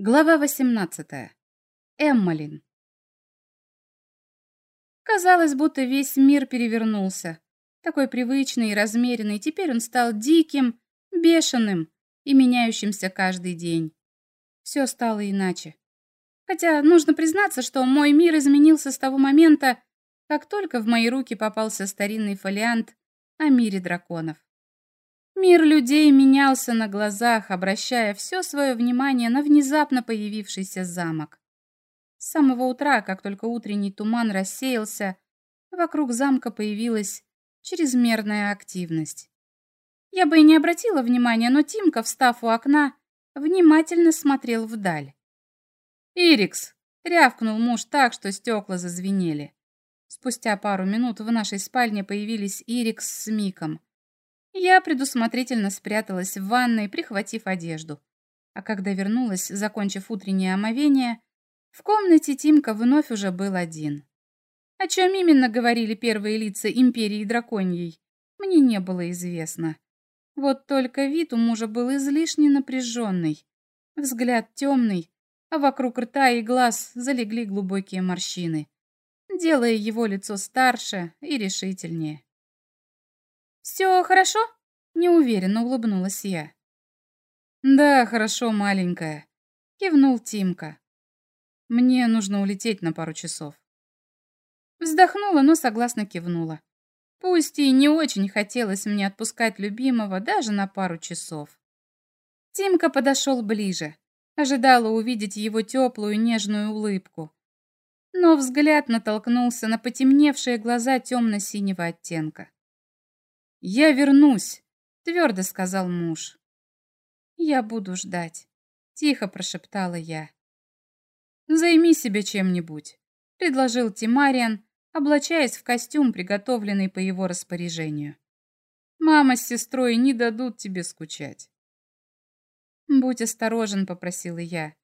Глава 18. Эммалин. Казалось, будто весь мир перевернулся. Такой привычный и размеренный, теперь он стал диким, бешеным и меняющимся каждый день. Все стало иначе. Хотя нужно признаться, что мой мир изменился с того момента, как только в мои руки попался старинный фолиант о мире драконов. Мир людей менялся на глазах, обращая все свое внимание на внезапно появившийся замок. С самого утра, как только утренний туман рассеялся, вокруг замка появилась чрезмерная активность. Я бы и не обратила внимания, но Тимка, встав у окна, внимательно смотрел вдаль. «Ирикс!» — рявкнул муж так, что стекла зазвенели. Спустя пару минут в нашей спальне появились Ирикс с Миком. Я предусмотрительно спряталась в ванной, прихватив одежду. А когда вернулась, закончив утреннее омовение, в комнате Тимка вновь уже был один. О чем именно говорили первые лица Империи Драконьей, мне не было известно. Вот только вид у мужа был излишне напряженный, взгляд темный, а вокруг рта и глаз залегли глубокие морщины, делая его лицо старше и решительнее. «Все хорошо?» — неуверенно улыбнулась я. «Да, хорошо, маленькая», — кивнул Тимка. «Мне нужно улететь на пару часов». Вздохнула, но согласно кивнула. Пусть и не очень хотелось мне отпускать любимого даже на пару часов. Тимка подошел ближе, ожидала увидеть его теплую нежную улыбку. Но взгляд натолкнулся на потемневшие глаза темно-синего оттенка. «Я вернусь», — твердо сказал муж. «Я буду ждать», — тихо прошептала я. «Займи себя чем-нибудь», — предложил Тимариан, облачаясь в костюм, приготовленный по его распоряжению. «Мама с сестрой не дадут тебе скучать». «Будь осторожен», — попросила я.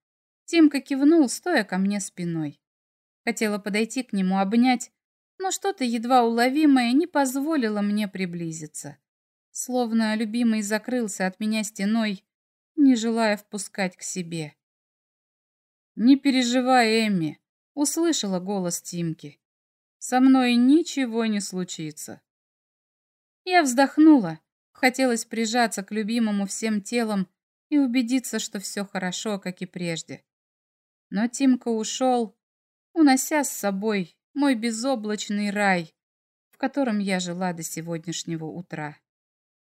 Тимка кивнул, стоя ко мне спиной. Хотела подойти к нему, обнять, но что-то едва уловимое не позволило мне приблизиться. Словно любимый закрылся от меня стеной, не желая впускать к себе. «Не переживай, Эмми», — услышала голос Тимки. «Со мной ничего не случится». Я вздохнула. Хотелось прижаться к любимому всем телом и убедиться, что все хорошо, как и прежде. Но Тимка ушел, унося с собой мой безоблачный рай, в котором я жила до сегодняшнего утра.